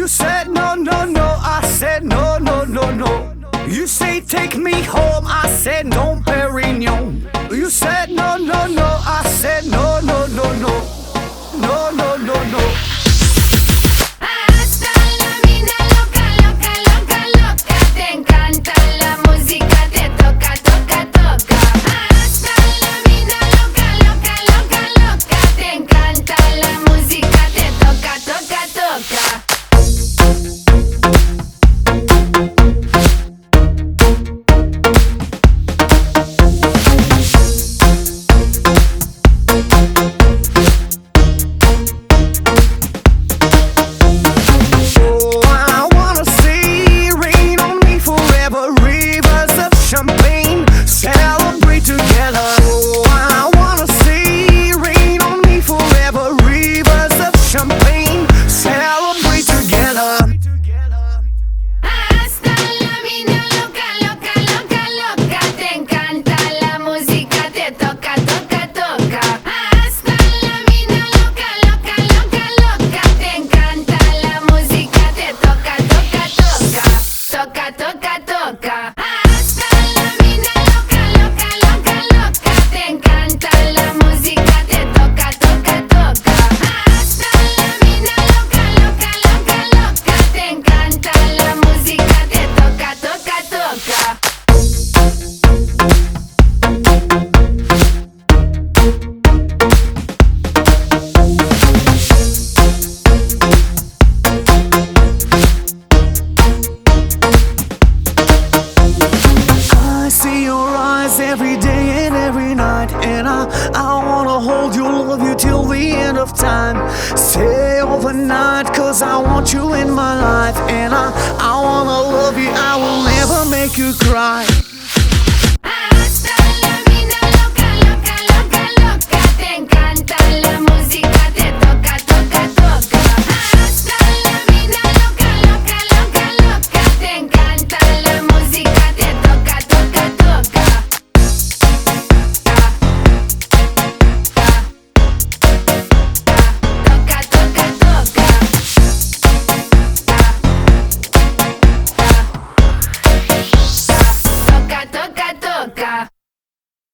You said no, no, no. I said no, no, no, no. You say take me home. I said no, Perignon. You said no, no, no. I said no, no, no, no. No, no, no, no. Every day and every night, and I, I wanna hold you, love you till the end of time. Stay overnight, cause I want you in my life, and I, I wanna love you, I will never make you cry.